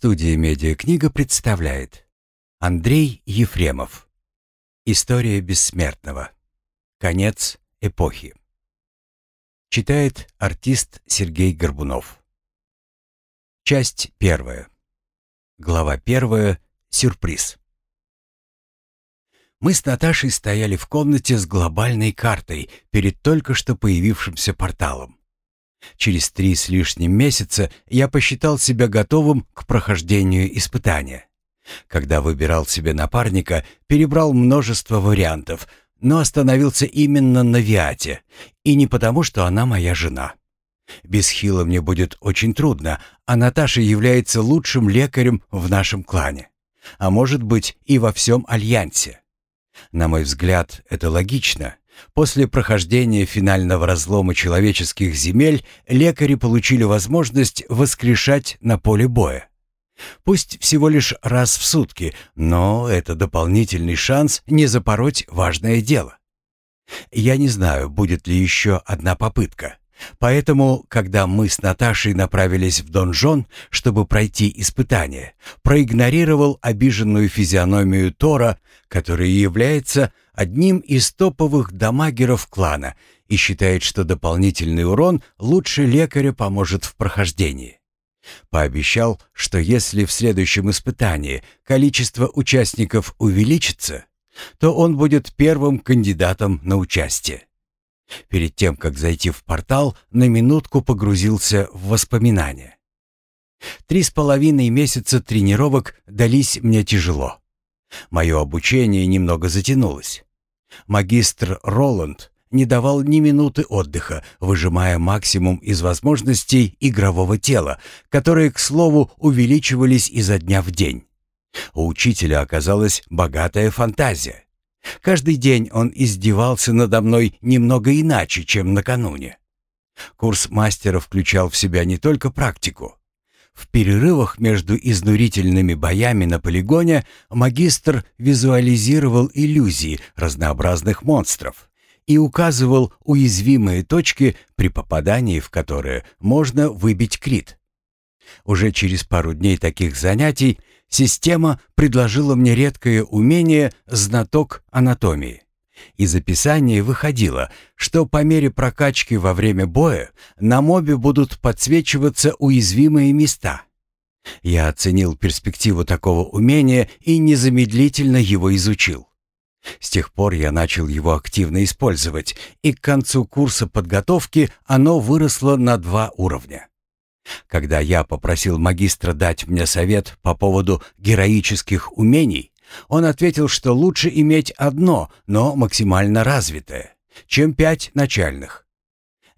Студия «Медиакнига» представляет Андрей Ефремов. История бессмертного. Конец эпохи Читает артист Сергей Горбунов. Часть первая. Глава первая. Сюрприз. Мы с Наташей стояли в комнате с глобальной картой перед только что появившимся порталом. Через три с лишним месяца я посчитал себя готовым к прохождению испытания. Когда выбирал себе напарника, перебрал множество вариантов, но остановился именно на Виате, и не потому, что она моя жена. Без Хила мне будет очень трудно, а Наташа является лучшим лекарем в нашем клане. А может быть и во всем Альянсе. На мой взгляд, это логично. После прохождения финального разлома человеческих земель лекари получили возможность воскрешать на поле боя. Пусть всего лишь раз в сутки, но это дополнительный шанс не запороть важное дело. Я не знаю, будет ли еще одна попытка. Поэтому, когда мы с Наташей направились в донжон, чтобы пройти испытание, проигнорировал обиженную физиономию Тора, который является одним из топовых дамагеров клана и считает, что дополнительный урон лучше лекаря поможет в прохождении. Пообещал, что если в следующем испытании количество участников увеличится, то он будет первым кандидатом на участие. Перед тем, как зайти в портал, на минутку погрузился в воспоминания. Три с половиной месяца тренировок дались мне тяжело. Мое обучение немного затянулось. Магистр Роланд не давал ни минуты отдыха, выжимая максимум из возможностей игрового тела, которые, к слову, увеличивались изо дня в день. У учителя оказалась богатая фантазия. Каждый день он издевался надо мной немного иначе, чем накануне. Курс мастера включал в себя не только практику. В перерывах между изнурительными боями на полигоне магистр визуализировал иллюзии разнообразных монстров и указывал уязвимые точки, при попадании в которые можно выбить крит. Уже через пару дней таких занятий система предложила мне редкое умение знаток анатомии. Из описания выходило, что по мере прокачки во время боя на мобе будут подсвечиваться уязвимые места. Я оценил перспективу такого умения и незамедлительно его изучил. С тех пор я начал его активно использовать, и к концу курса подготовки оно выросло на два уровня. Когда я попросил магистра дать мне совет по поводу героических умений, он ответил, что лучше иметь одно, но максимально развитое, чем пять начальных.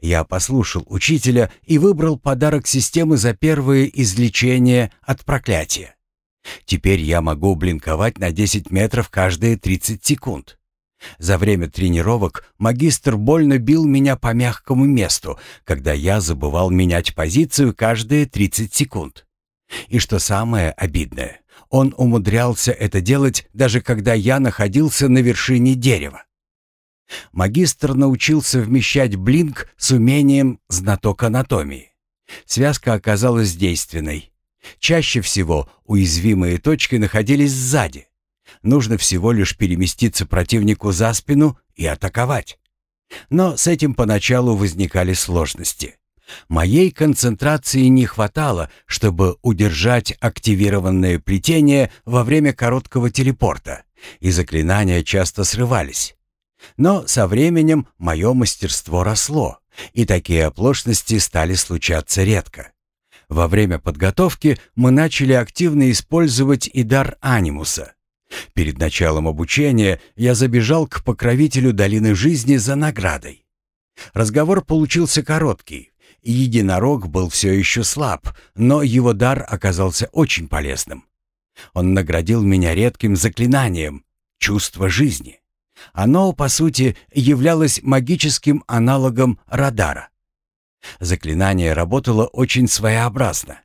Я послушал учителя и выбрал подарок системы за первое излечение от проклятия. Теперь я могу блинковать на 10 метров каждые 30 секунд. За время тренировок магистр больно бил меня по мягкому месту, когда я забывал менять позицию каждые 30 секунд. И что самое обидное, он умудрялся это делать даже когда я находился на вершине дерева. Магистр научился вмещать блинк с умением знаток анатомии. Связка оказалась действенной. Чаще всего уязвимые точки находились сзади. Нужно всего лишь переместиться противнику за спину и атаковать. Но с этим поначалу возникали сложности. Моей концентрации не хватало, чтобы удержать активированное плетение во время короткого телепорта, и заклинания часто срывались. Но со временем мое мастерство росло, и такие оплошности стали случаться редко. Во время подготовки мы начали активно использовать и дар анимуса. Перед началом обучения я забежал к покровителю долины жизни за наградой. Разговор получился короткий, Единорог был все еще слаб, но его дар оказался очень полезным. Он наградил меня редким заклинанием «Чувство жизни». Оно, по сути, являлось магическим аналогом радара. Заклинание работало очень своеобразно.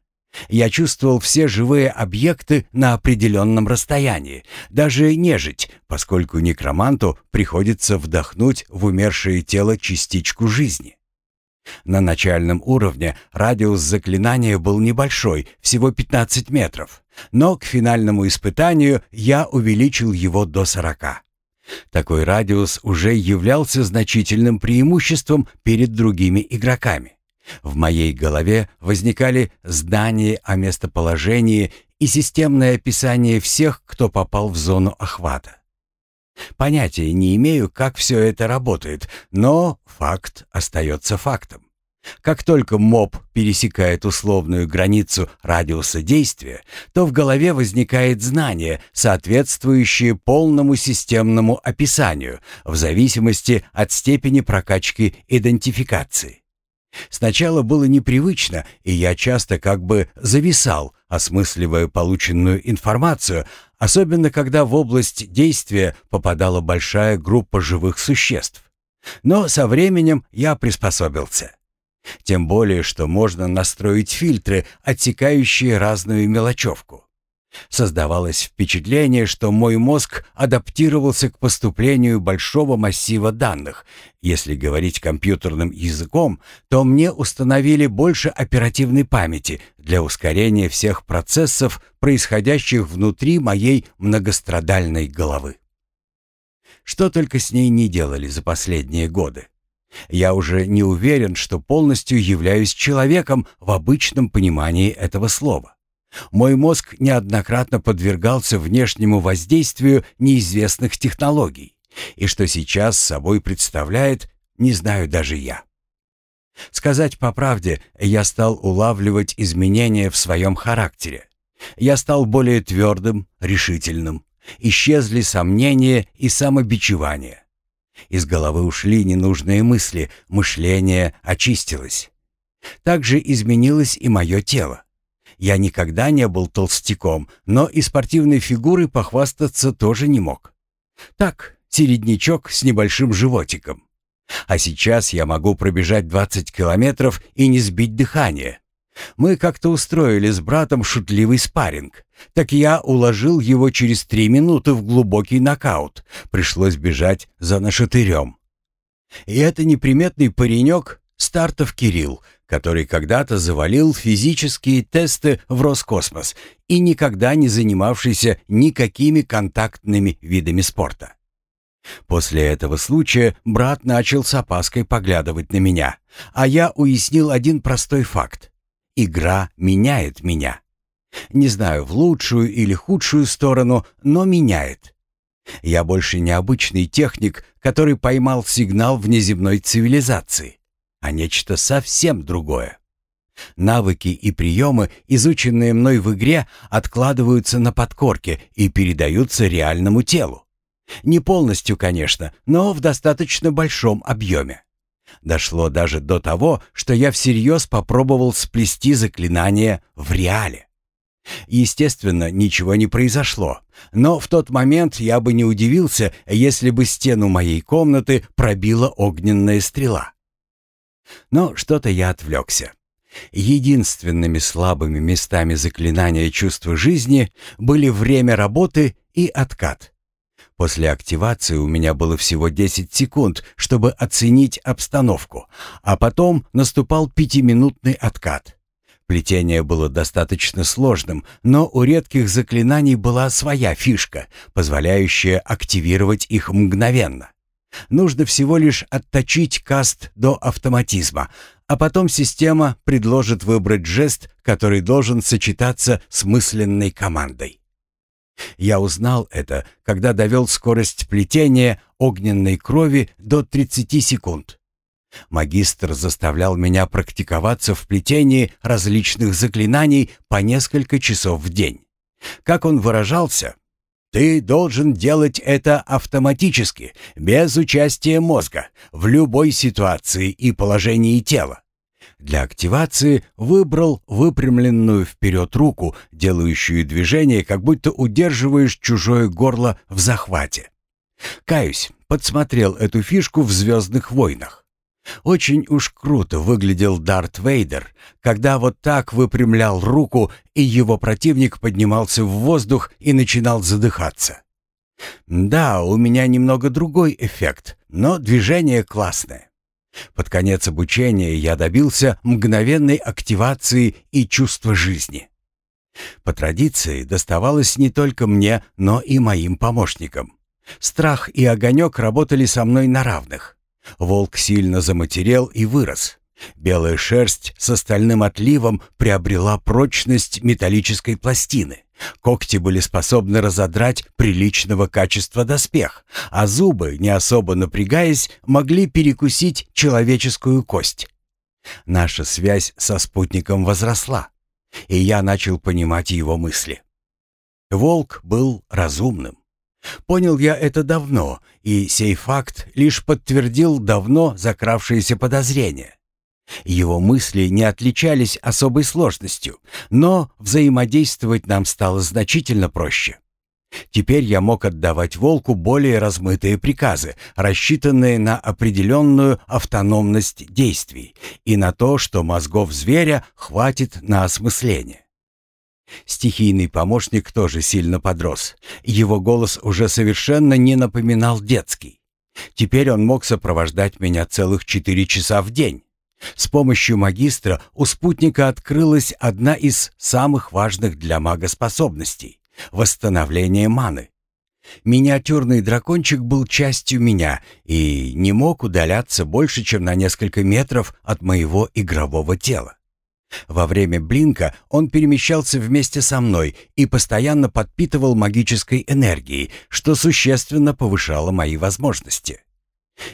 Я чувствовал все живые объекты на определенном расстоянии, даже нежить, поскольку некроманту приходится вдохнуть в умершее тело частичку жизни. На начальном уровне радиус заклинания был небольшой, всего 15 метров, но к финальному испытанию я увеличил его до 40. Такой радиус уже являлся значительным преимуществом перед другими игроками. В моей голове возникали здания о местоположении и системное описание всех, кто попал в зону охвата. Понятия не имею, как все это работает, но факт остается фактом. Как только моб пересекает условную границу радиуса действия, то в голове возникает знание, соответствующее полному системному описанию в зависимости от степени прокачки идентификации. Сначала было непривычно, и я часто как бы зависал, осмысливая полученную информацию, особенно когда в область действия попадала большая группа живых существ. Но со временем я приспособился. Тем более, что можно настроить фильтры, отсекающие разную мелочевку. Создавалось впечатление, что мой мозг адаптировался к поступлению большого массива данных. Если говорить компьютерным языком, то мне установили больше оперативной памяти для ускорения всех процессов, происходящих внутри моей многострадальной головы. Что только с ней не делали за последние годы. Я уже не уверен, что полностью являюсь человеком в обычном понимании этого слова. Мой мозг неоднократно подвергался внешнему воздействию неизвестных технологий, и что сейчас собой представляет, не знаю даже я. Сказать по правде, я стал улавливать изменения в своем характере. Я стал более твердым, решительным. Исчезли сомнения и самобичевание. Из головы ушли ненужные мысли, мышление очистилось. Также изменилось и мое тело. Я никогда не был толстяком, но и спортивной фигурой похвастаться тоже не мог. Так, середнячок с небольшим животиком. А сейчас я могу пробежать 20 километров и не сбить дыхание. Мы как-то устроили с братом шутливый спарринг. Так я уложил его через три минуты в глубокий нокаут. Пришлось бежать за нашатырем. И это неприметный паренек, Стартов Кирилл, который когда-то завалил физические тесты в Роскосмос и никогда не занимавшийся никакими контактными видами спорта. После этого случая брат начал с опаской поглядывать на меня, а я уяснил один простой факт. Игра меняет меня. Не знаю, в лучшую или худшую сторону, но меняет. Я больше не обычный техник, который поймал сигнал внеземной цивилизации, а нечто совсем другое. Навыки и приемы, изученные мной в игре, откладываются на подкорке и передаются реальному телу. Не полностью, конечно, но в достаточно большом объеме. Дошло даже до того, что я всерьез попробовал сплести заклинание в реале. Естественно, ничего не произошло, но в тот момент я бы не удивился, если бы стену моей комнаты пробила огненная стрела. Но что-то я отвлекся. Единственными слабыми местами заклинания чувства жизни были время работы и откат. После активации у меня было всего 10 секунд, чтобы оценить обстановку, а потом наступал пятиминутный откат. Плетение было достаточно сложным, но у редких заклинаний была своя фишка, позволяющая активировать их мгновенно. Нужно всего лишь отточить каст до автоматизма, а потом система предложит выбрать жест, который должен сочетаться с мысленной командой. Я узнал это, когда довел скорость плетения огненной крови до 30 секунд. Магистр заставлял меня практиковаться в плетении различных заклинаний по несколько часов в день. Как он выражался, «Ты должен делать это автоматически, без участия мозга, в любой ситуации и положении тела. Для активации выбрал выпрямленную вперед руку, делающую движение, как будто удерживаешь чужое горло в захвате. Каюсь, подсмотрел эту фишку в «Звездных войнах». Очень уж круто выглядел Дарт Вейдер, когда вот так выпрямлял руку, и его противник поднимался в воздух и начинал задыхаться. Да, у меня немного другой эффект, но движение классное. Под конец обучения я добился мгновенной активации и чувства жизни. По традиции доставалось не только мне, но и моим помощникам. Страх и огонек работали со мной на равных. Волк сильно заматерел и вырос. Белая шерсть с остальным отливом приобрела прочность металлической пластины. Когти были способны разодрать приличного качества доспех, а зубы, не особо напрягаясь, могли перекусить человеческую кость. Наша связь со спутником возросла, и я начал понимать его мысли. Волк был разумным. Понял я это давно, и сей факт лишь подтвердил давно закравшиеся подозрения. Его мысли не отличались особой сложностью, но взаимодействовать нам стало значительно проще. Теперь я мог отдавать волку более размытые приказы, рассчитанные на определенную автономность действий и на то, что мозгов зверя хватит на осмысление. Стихийный помощник тоже сильно подрос. Его голос уже совершенно не напоминал детский. Теперь он мог сопровождать меня целых четыре часа в день. С помощью магистра у спутника открылась одна из самых важных для мага способностей — восстановление маны. Миниатюрный дракончик был частью меня и не мог удаляться больше, чем на несколько метров от моего игрового тела. Во время блинка он перемещался вместе со мной и постоянно подпитывал магической энергией, что существенно повышало мои возможности.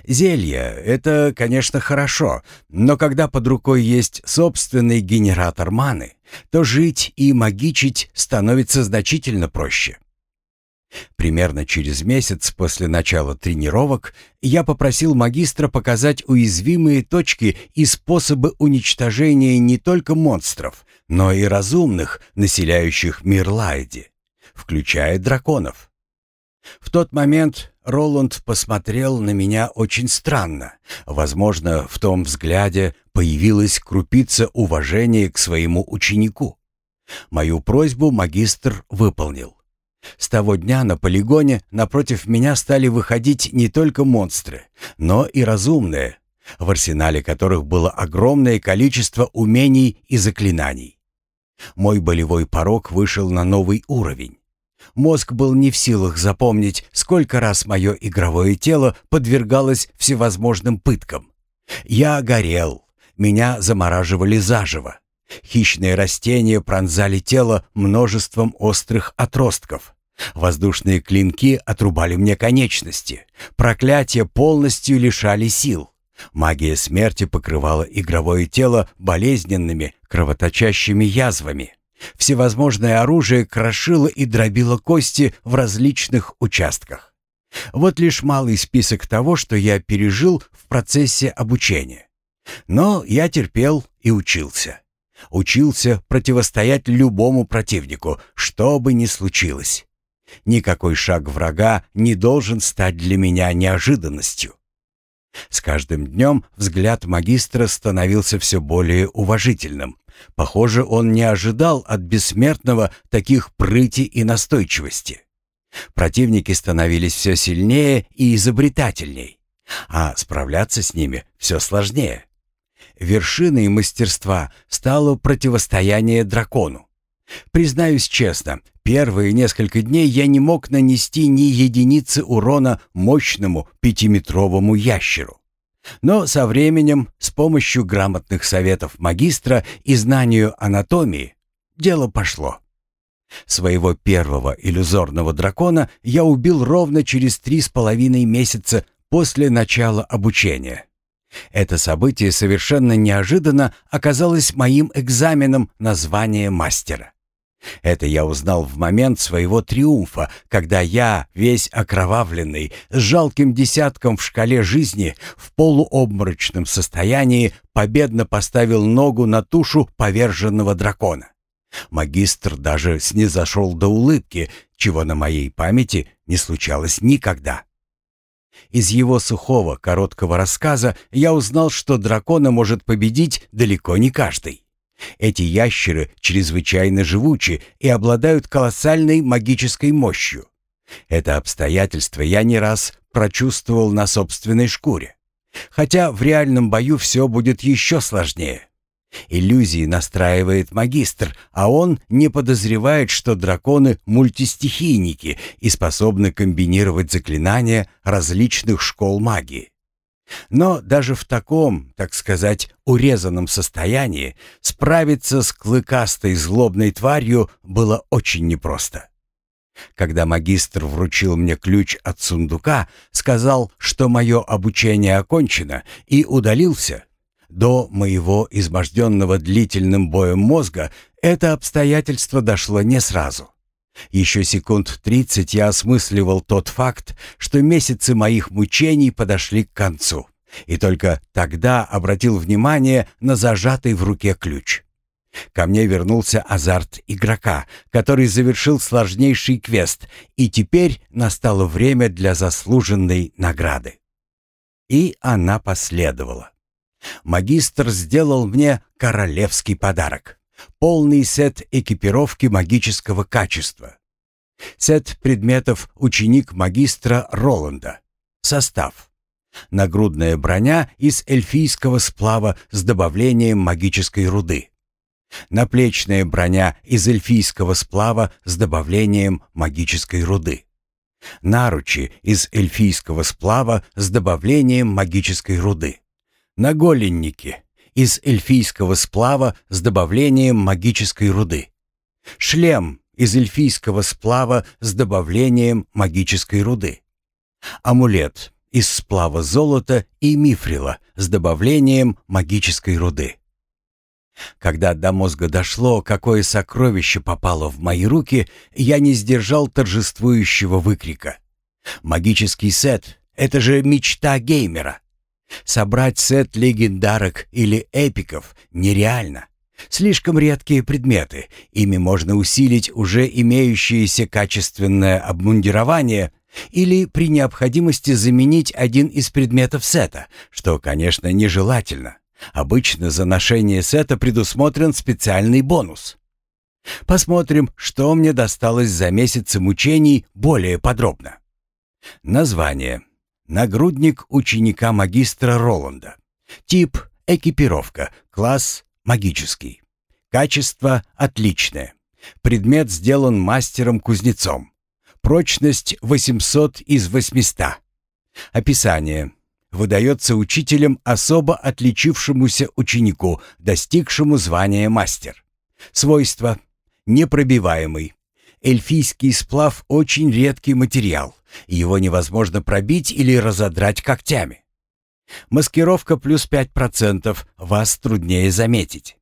Зелье — это, конечно, хорошо, но когда под рукой есть собственный генератор маны, то жить и магичить становится значительно проще. Примерно через месяц после начала тренировок я попросил магистра показать уязвимые точки и способы уничтожения не только монстров, но и разумных, населяющих мир Лайди, включая драконов. В тот момент Роланд посмотрел на меня очень странно. Возможно, в том взгляде появилась крупица уважения к своему ученику. Мою просьбу магистр выполнил. С того дня на полигоне напротив меня стали выходить не только монстры, но и разумные, в арсенале которых было огромное количество умений и заклинаний. Мой болевой порог вышел на новый уровень. Мозг был не в силах запомнить, сколько раз мое игровое тело подвергалось всевозможным пыткам. Я горел, меня замораживали заживо. Хищные растения пронзали тело множеством острых отростков. Воздушные клинки отрубали мне конечности. Проклятия полностью лишали сил. Магия смерти покрывала игровое тело болезненными, кровоточащими язвами. Всевозможное оружие крошило и дробило кости в различных участках. Вот лишь малый список того, что я пережил в процессе обучения. Но я терпел и учился. Учился противостоять любому противнику, что бы ни случилось. Никакой шаг врага не должен стать для меня неожиданностью. С каждым днем взгляд магистра становился все более уважительным. Похоже, он не ожидал от бессмертного таких прыти и настойчивости. Противники становились все сильнее и изобретательней, а справляться с ними все сложнее. Вершиной мастерства стало противостояние дракону. Признаюсь честно, первые несколько дней я не мог нанести ни единицы урона мощному пятиметровому ящеру. Но со временем, с помощью грамотных советов магистра и знанию анатомии, дело пошло. Своего первого иллюзорного дракона я убил ровно через три с половиной месяца после начала обучения. Это событие совершенно неожиданно оказалось моим экзаменом на звание мастера. Это я узнал в момент своего триумфа, когда я, весь окровавленный, с жалким десятком в шкале жизни, в полуобморочном состоянии, победно поставил ногу на тушу поверженного дракона. Магистр даже снизошел до улыбки, чего на моей памяти не случалось никогда. Из его сухого, короткого рассказа я узнал, что дракона может победить далеко не каждый. Эти ящеры чрезвычайно живучи и обладают колоссальной магической мощью. Это обстоятельство я не раз прочувствовал на собственной шкуре. Хотя в реальном бою все будет еще сложнее. Иллюзии настраивает магистр, а он не подозревает, что драконы — мультистихийники и способны комбинировать заклинания различных школ магии. Но даже в таком, так сказать, урезанном состоянии справиться с клыкастой злобной тварью было очень непросто. Когда магистр вручил мне ключ от сундука, сказал, что мое обучение окончено, и удалился, до моего изможденного длительным боем мозга это обстоятельство дошло не сразу. Еще секунд тридцать я осмысливал тот факт, что месяцы моих мучений подошли к концу, и только тогда обратил внимание на зажатый в руке ключ. Ко мне вернулся азарт игрока, который завершил сложнейший квест, и теперь настало время для заслуженной награды. И она последовала. Магистр сделал мне королевский подарок. Полный сет экипировки магического качества. Сет предметов ученик магистра Роланда. Состав. Нагрудная броня из эльфийского сплава с добавлением магической руды. Наплечная броня из эльфийского сплава с добавлением магической руды. Наручи из эльфийского сплава с добавлением магической руды. Наголенники из эльфийского сплава с добавлением магической руды. Шлем из эльфийского сплава с добавлением магической руды. Амулет из сплава золота и мифрила с добавлением магической руды. Когда до мозга дошло, какое сокровище попало в мои руки, я не сдержал торжествующего выкрика. «Магический сет — это же мечта геймера! Собрать сет легендарок или эпиков нереально. Слишком редкие предметы, ими можно усилить уже имеющееся качественное обмундирование или при необходимости заменить один из предметов сета, что, конечно, нежелательно. Обычно за ношение сета предусмотрен специальный бонус. Посмотрим, что мне досталось за месяцы мучений более подробно. Название. Нагрудник ученика магистра Роланда. Тип – экипировка. Класс – магический. Качество – отличное. Предмет сделан мастером-кузнецом. Прочность 800 из 800. Описание выдается учителем особо отличившемуся ученику, достигшему звания мастер. Свойства. Непробиваемый. Эльфийский сплав – очень редкий материал. Его невозможно пробить или разодрать когтями. Маскировка плюс 5%, вас труднее заметить.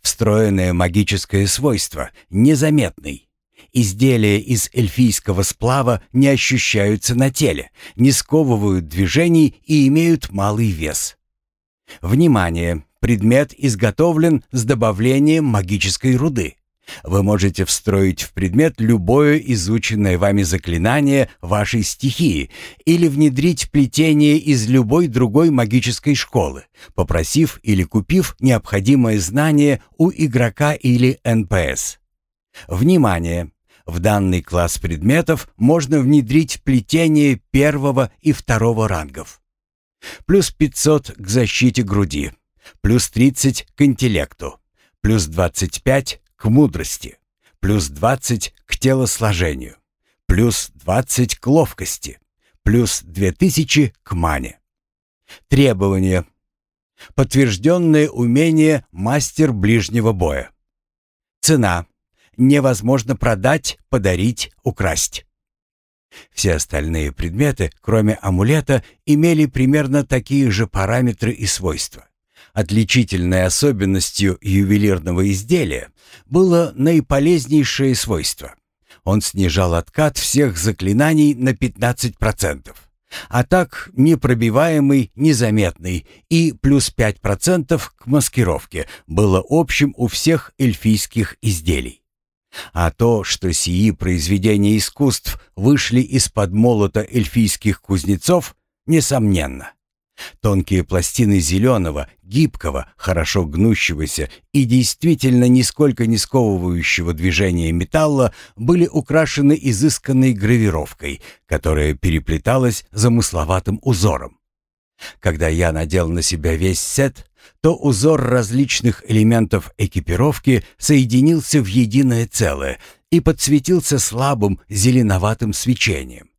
Встроенное магическое свойство – незаметный. Изделия из эльфийского сплава не ощущаются на теле, не сковывают движений и имеют малый вес. Внимание! Предмет изготовлен с добавлением магической руды. Вы можете встроить в предмет любое изученное вами заклинание вашей стихии или внедрить плетение из любой другой магической школы, попросив или купив необходимое знание у игрока или НПС. Внимание! В данный класс предметов можно внедрить плетение первого и второго рангов. Плюс 500 к защите груди, плюс 30 к интеллекту, плюс 25 к мудрости, плюс 20 к телосложению, плюс 20 к ловкости, плюс 2000 к мане. Требования. Подтвержденное умение мастер ближнего боя. Цена невозможно продать, подарить, украсть. Все остальные предметы, кроме амулета, имели примерно такие же параметры и свойства. Отличительной особенностью ювелирного изделия было наиполезнейшее свойство. Он снижал откат всех заклинаний на 15%, а так непробиваемый, незаметный и плюс 5% к маскировке было общим у всех эльфийских изделий. А то, что сии произведения искусств вышли из-под молота эльфийских кузнецов, несомненно. Тонкие пластины зеленого, гибкого, хорошо гнущегося и действительно нисколько не сковывающего движения металла были украшены изысканной гравировкой, которая переплеталась замысловатым узором. Когда я надел на себя весь сет, то узор различных элементов экипировки соединился в единое целое и подсветился слабым зеленоватым свечением,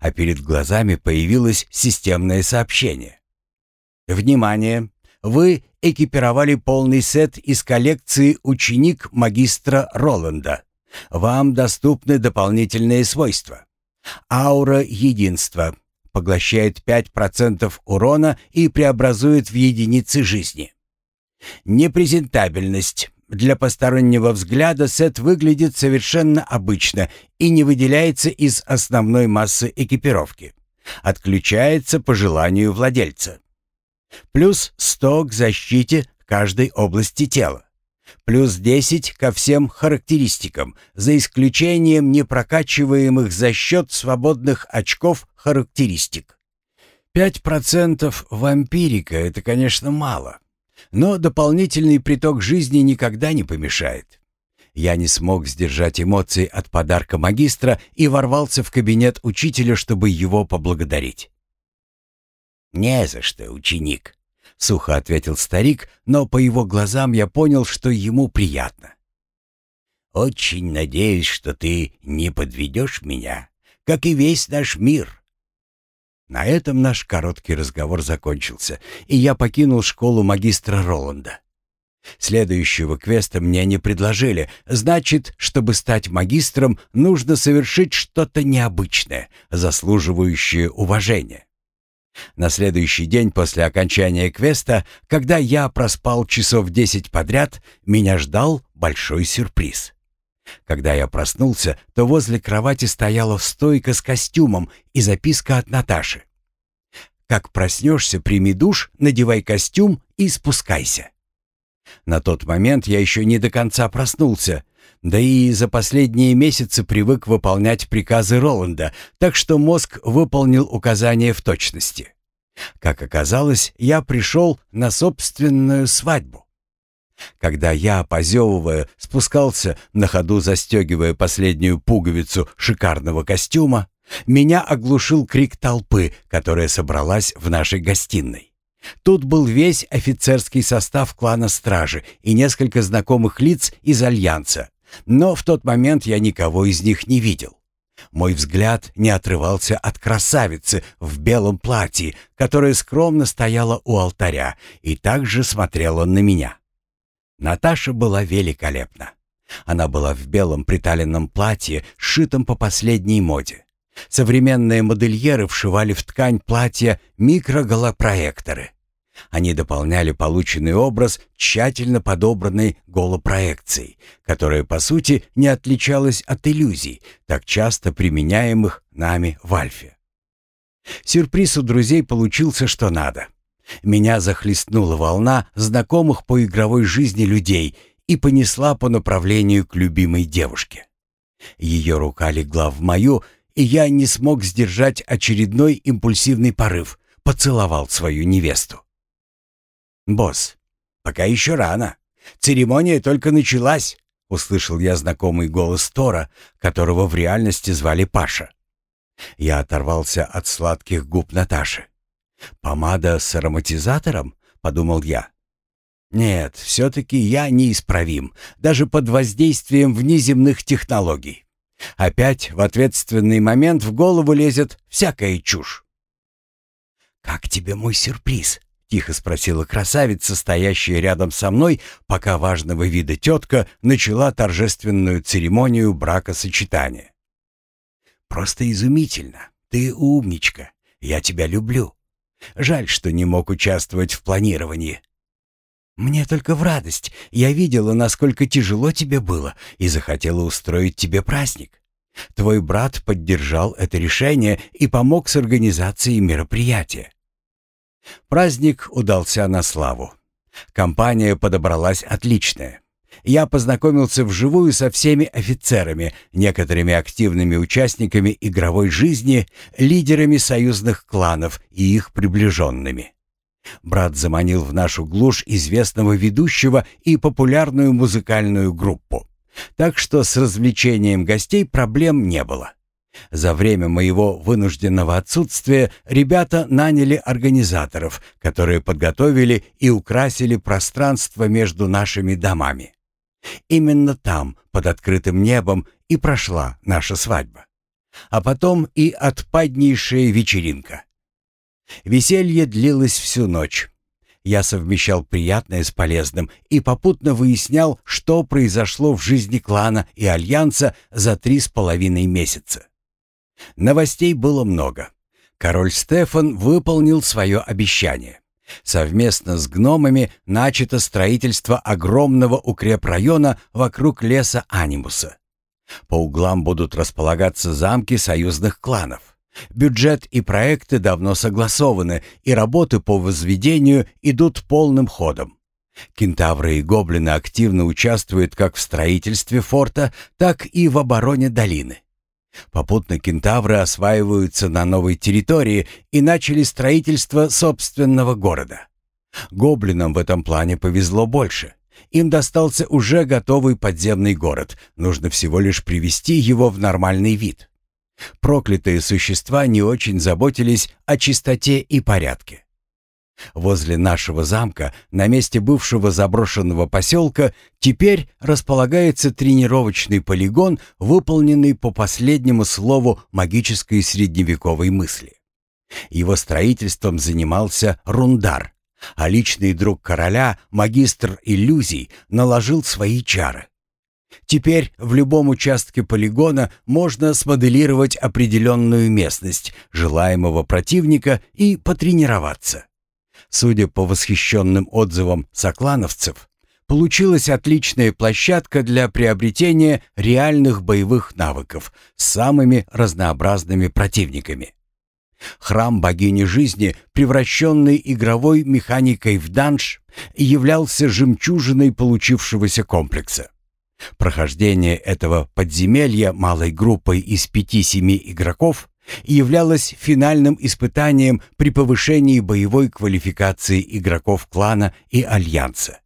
а перед глазами появилось системное сообщение. «Внимание! Вы экипировали полный сет из коллекции «Ученик магистра Роланда». Вам доступны дополнительные свойства. Аура единства поглощает 5% урона и преобразует в единицы жизни. Непрезентабельность. Для постороннего взгляда сет выглядит совершенно обычно и не выделяется из основной массы экипировки. Отключается по желанию владельца. Плюс 100 к защите каждой области тела. Плюс 10 ко всем характеристикам, за исключением непрокачиваемых за счет свободных очков характеристик. 5% вампирика — это, конечно, мало. Но дополнительный приток жизни никогда не помешает. Я не смог сдержать эмоции от подарка магистра и ворвался в кабинет учителя, чтобы его поблагодарить. «Не за что, ученик», — сухо ответил старик, но по его глазам я понял, что ему приятно. «Очень надеюсь, что ты не подведешь меня, как и весь наш мир». На этом наш короткий разговор закончился, и я покинул школу магистра Роланда. Следующего квеста мне не предложили. Значит, чтобы стать магистром, нужно совершить что-то необычное, заслуживающее уважения. На следующий день после окончания квеста, когда я проспал часов десять подряд, меня ждал большой сюрприз. Когда я проснулся, то возле кровати стояла стойка с костюмом и записка от Наташи. «Как проснешься, прими душ, надевай костюм и спускайся». На тот момент я еще не до конца проснулся, да и за последние месяцы привык выполнять приказы Роланда, так что мозг выполнил указания в точности. Как оказалось, я пришел на собственную свадьбу. Когда я, позевывая, спускался, на ходу застегивая последнюю пуговицу шикарного костюма, меня оглушил крик толпы, которая собралась в нашей гостиной. Тут был весь офицерский состав клана Стражи и несколько знакомых лиц из Альянса, но в тот момент я никого из них не видел. Мой взгляд не отрывался от красавицы в белом платье, которая скромно стояла у алтаря и также смотрела на меня. Наташа была великолепна. Она была в белом приталенном платье, сшитом по последней моде. Современные модельеры вшивали в ткань платья микроголопроекторы. Они дополняли полученный образ тщательно подобранной голопроекцией, которая, по сути, не отличалась от иллюзий, так часто применяемых нами в Альфе. Сюрприз у друзей получился что надо. Меня захлестнула волна знакомых по игровой жизни людей и понесла по направлению к любимой девушке. Ее рука легла в мою, и я не смог сдержать очередной импульсивный порыв, поцеловал свою невесту. «Босс, пока еще рано. Церемония только началась», — услышал я знакомый голос Тора, которого в реальности звали Паша. Я оторвался от сладких губ Наташи. «Помада с ароматизатором?» — подумал я. «Нет, все-таки я неисправим, даже под воздействием внеземных технологий. Опять в ответственный момент в голову лезет всякая чушь». «Как тебе мой сюрприз?» — тихо спросила красавица, стоящая рядом со мной, пока важного вида тетка начала торжественную церемонию бракосочетания. «Просто изумительно. Ты умничка. Я тебя люблю. Жаль, что не мог участвовать в планировании». «Мне только в радость. Я видела, насколько тяжело тебе было, и захотела устроить тебе праздник. Твой брат поддержал это решение и помог с организацией мероприятия. Праздник удался на славу. Компания подобралась отличная. Я познакомился вживую со всеми офицерами, некоторыми активными участниками игровой жизни, лидерами союзных кланов и их приближенными. Брат заманил в нашу глушь известного ведущего и популярную музыкальную группу. Так что с развлечением гостей проблем не было. За время моего вынужденного отсутствия ребята наняли организаторов, которые подготовили и украсили пространство между нашими домами. Именно там, под открытым небом, и прошла наша свадьба. А потом и отпаднейшая вечеринка. Веселье длилось всю ночь. Я совмещал приятное с полезным и попутно выяснял, что произошло в жизни клана и альянса за три с половиной месяца. Новостей было много. Король Стефан выполнил свое обещание. Совместно с гномами начато строительство огромного укрепрайона вокруг леса Анимуса. По углам будут располагаться замки союзных кланов. Бюджет и проекты давно согласованы, и работы по возведению идут полным ходом. Кентавры и гоблины активно участвуют как в строительстве форта, так и в обороне долины. Попутно кентавры осваиваются на новой территории и начали строительство собственного города. Гоблинам в этом плане повезло больше. Им достался уже готовый подземный город, нужно всего лишь привести его в нормальный вид. Проклятые существа не очень заботились о чистоте и порядке. Возле нашего замка, на месте бывшего заброшенного поселка, теперь располагается тренировочный полигон, выполненный по последнему слову магической средневековой мысли. Его строительством занимался Рундар, а личный друг короля, магистр иллюзий, наложил свои чары. Теперь в любом участке полигона можно смоделировать определенную местность желаемого противника и потренироваться. Судя по восхищенным отзывам соклановцев, получилась отличная площадка для приобретения реальных боевых навыков с самыми разнообразными противниками. Храм богини жизни, превращенный игровой механикой в данж, являлся жемчужиной получившегося комплекса. Прохождение этого подземелья малой группой из пяти-семи игроков являлось финальным испытанием при повышении боевой квалификации игроков клана и альянса.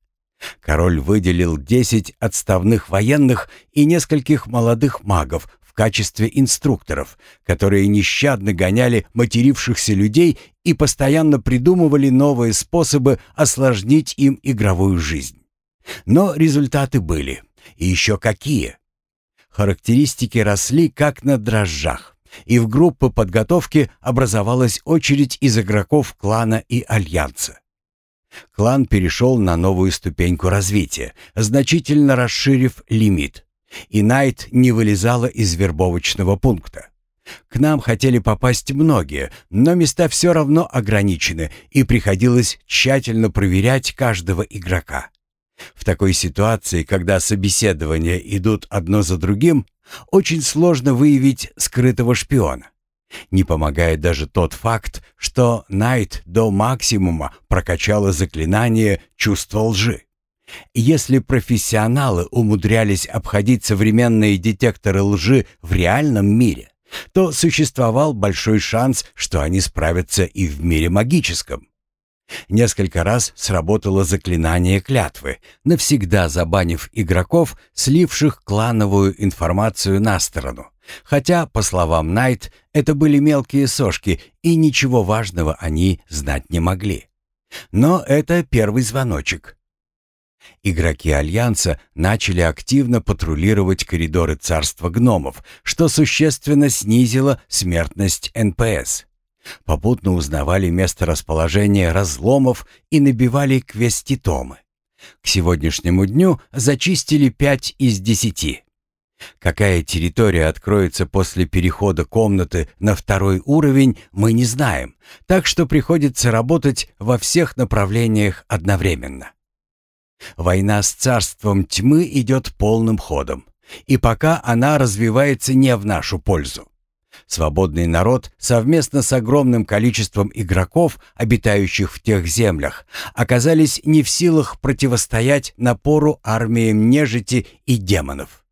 Король выделил 10 отставных военных и нескольких молодых магов в качестве инструкторов, которые нещадно гоняли матерившихся людей и постоянно придумывали новые способы осложнить им игровую жизнь. Но результаты были. И еще какие. Характеристики росли как на дрожжах и в группы подготовки образовалась очередь из игроков клана и альянса. Клан перешел на новую ступеньку развития, значительно расширив лимит, и Найт не вылезала из вербовочного пункта. К нам хотели попасть многие, но места все равно ограничены, и приходилось тщательно проверять каждого игрока. В такой ситуации, когда собеседования идут одно за другим, очень сложно выявить скрытого шпиона. Не помогает даже тот факт, что Найт до максимума прокачала заклинание чувства лжи. Если профессионалы умудрялись обходить современные детекторы лжи в реальном мире, то существовал большой шанс, что они справятся и в мире магическом. Несколько раз сработало заклинание клятвы, навсегда забанив игроков, сливших клановую информацию на сторону. Хотя, по словам Найт, это были мелкие сошки, и ничего важного они знать не могли. Но это первый звоночек. Игроки Альянса начали активно патрулировать коридоры царства гномов, что существенно снизило смертность НПС. Попутно узнавали место расположения разломов и набивали квеститомы. К сегодняшнему дню зачистили пять из десяти. Какая территория откроется после перехода комнаты на второй уровень, мы не знаем, так что приходится работать во всех направлениях одновременно. Война с царством тьмы идет полным ходом, и пока она развивается не в нашу пользу. Свободный народ совместно с огромным количеством игроков, обитающих в тех землях, оказались не в силах противостоять напору армиям нежити и демонов.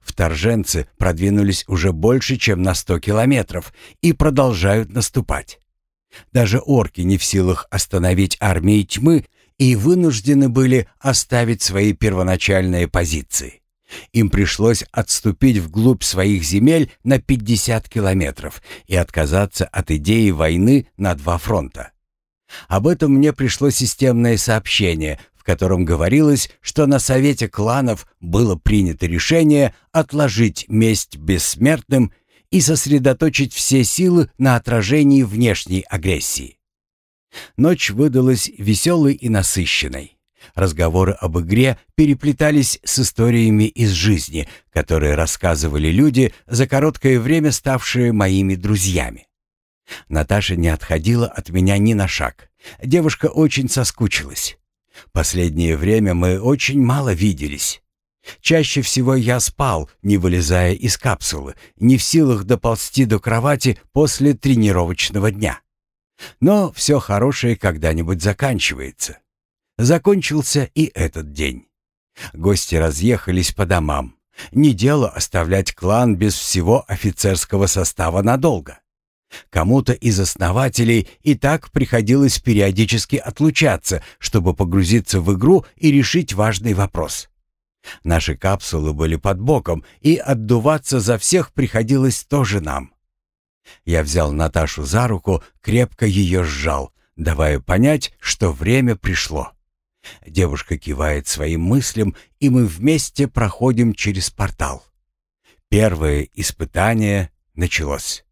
Вторженцы продвинулись уже больше, чем на 100 километров и продолжают наступать. Даже орки не в силах остановить армии тьмы и вынуждены были оставить свои первоначальные позиции. Им пришлось отступить вглубь своих земель на 50 километров и отказаться от идеи войны на два фронта. Об этом мне пришло системное сообщение, в котором говорилось, что на Совете кланов было принято решение отложить месть бессмертным и сосредоточить все силы на отражении внешней агрессии. Ночь выдалась веселой и насыщенной. Разговоры об игре переплетались с историями из жизни, которые рассказывали люди, за короткое время ставшие моими друзьями. Наташа не отходила от меня ни на шаг. Девушка очень соскучилась. Последнее время мы очень мало виделись. Чаще всего я спал, не вылезая из капсулы, не в силах доползти до кровати после тренировочного дня. Но все хорошее когда-нибудь заканчивается. Закончился и этот день. Гости разъехались по домам. Не дело оставлять клан без всего офицерского состава надолго. Кому-то из основателей и так приходилось периодически отлучаться, чтобы погрузиться в игру и решить важный вопрос. Наши капсулы были под боком, и отдуваться за всех приходилось тоже нам. Я взял Наташу за руку, крепко ее сжал, давая понять, что время пришло. Девушка кивает своим мыслям, и мы вместе проходим через портал. Первое испытание началось.